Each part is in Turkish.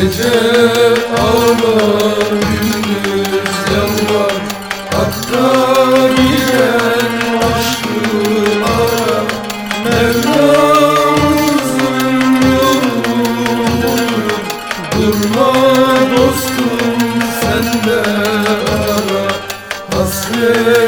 Gece ağlar gündüz yalvar Hatta giden aşkı ara Mevlamızın yolunu Durma dostum sen de ara. Hasret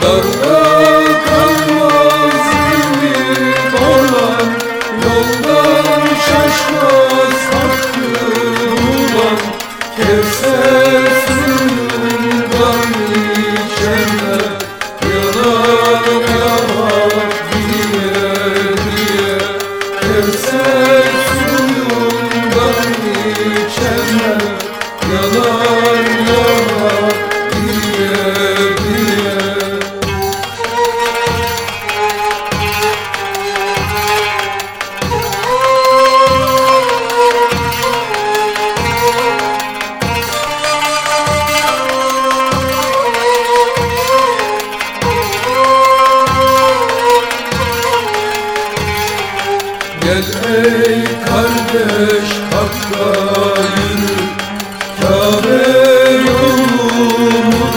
Love. Kardeş Hakk'a yürü Kabe yolumuzlar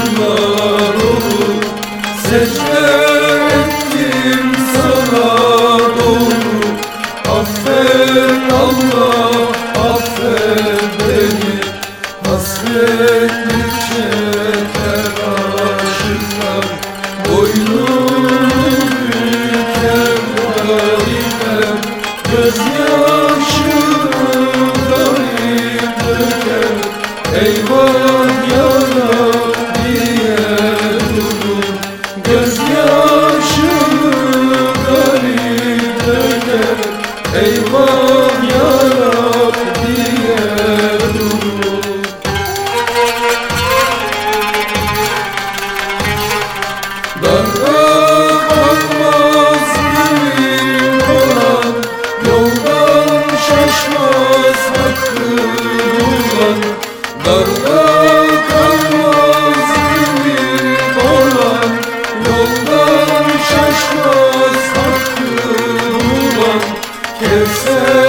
sana doğru? Affet Allah affet beni. Hasretlikçe teraşımlar boynum Lord.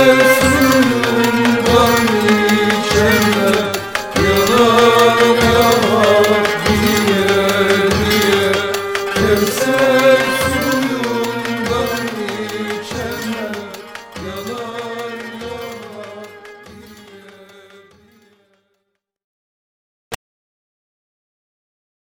Deus.